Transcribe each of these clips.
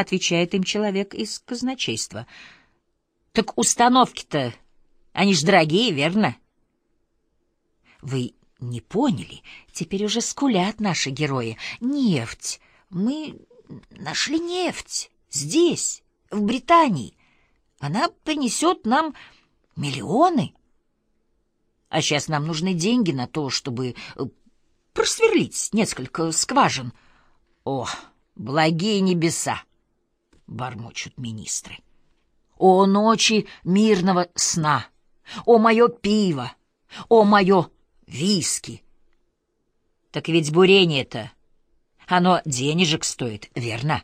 отвечает им человек из казначейства. Так установки-то, они ж дорогие, верно? Вы не поняли, теперь уже скулят наши герои. Нефть. Мы нашли нефть. Здесь, в Британии. Она принесет нам миллионы. А сейчас нам нужны деньги на то, чтобы э, просверлить несколько скважин. О, благие небеса! — бормочут министры. О, ночи мирного сна! О, мое пиво! О, мое виски! Так ведь бурение-то, оно денежек стоит, верно?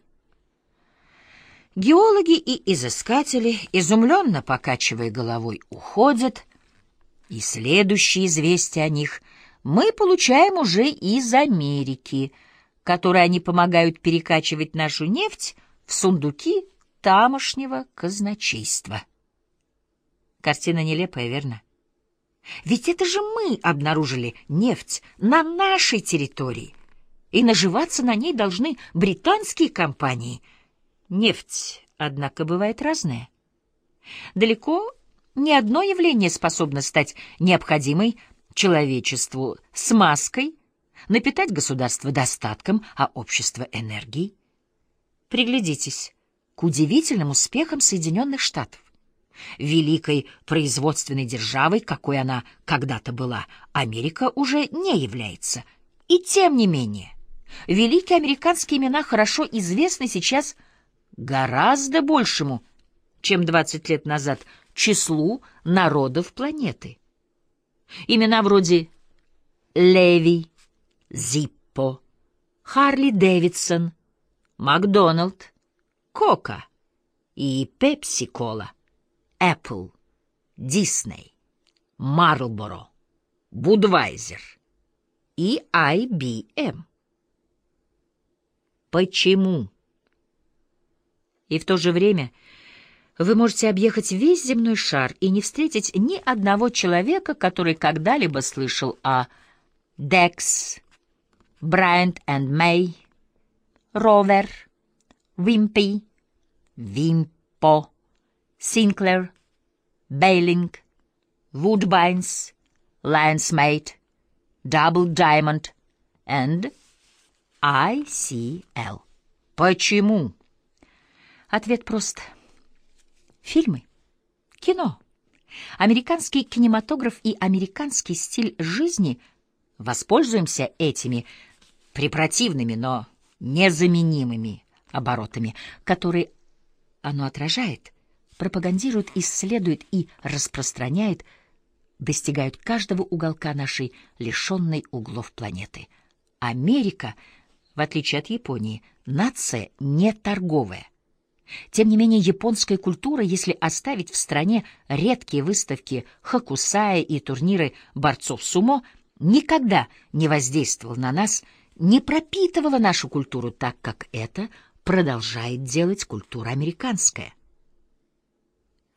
Геологи и изыскатели, изумленно покачивая головой, уходят, и следующие известия о них мы получаем уже из Америки, которой они помогают перекачивать нашу нефть в сундуки тамошнего казначейства. Картина нелепая, верно? Ведь это же мы обнаружили нефть на нашей территории, и наживаться на ней должны британские компании — Нефть, однако, бывает разная. Далеко не одно явление способно стать необходимой человечеству смазкой, напитать государство достатком, а общество — энергией. Приглядитесь к удивительным успехам Соединенных Штатов. Великой производственной державой, какой она когда-то была, Америка уже не является. И тем не менее, великие американские имена хорошо известны сейчас гораздо большему, чем 20 лет назад, числу народов планеты. Имена вроде Леви, Зиппо, Харли Дэвидсон, Макдоналд, Кока и Пепси-Кола, Apple, Дисней, Марлборо, Будвайзер и IBM. Почему? И в то же время вы можете объехать весь земной шар и не встретить ни одного человека, который когда-либо слышал о Декс, Брайант энд Мэй, Ровер, Вимпи, Вимпо, Синклер, Бейлинг, Вудбайнс, Лайонсмейт, Дабл Даймонд и ICL. Почему? Ответ прост. Фильмы. Кино. Американский кинематограф и американский стиль жизни воспользуемся этими препротивными, но незаменимыми оборотами, которые оно отражает, пропагандирует, исследует и распространяет, достигают каждого уголка нашей лишенной углов планеты. Америка, в отличие от Японии, нация не торговая. Тем не менее, японская культура, если оставить в стране редкие выставки хакусая и турниры борцов сумо, никогда не воздействовала на нас, не пропитывала нашу культуру так, как это продолжает делать культура американская.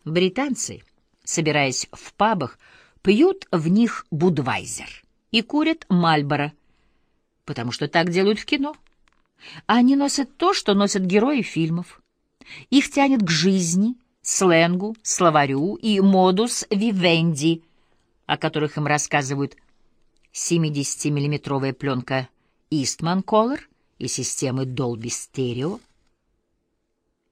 Британцы, собираясь в пабах, пьют в них Будвайзер и курят Мальборо, потому что так делают в кино. Они носят то, что носят герои фильмов. Их тянет к жизни, сленгу, словарю и модус вивенди, о которых им рассказывают 70-миллиметровая пленка Eastman Color и системы Dolby Stereo,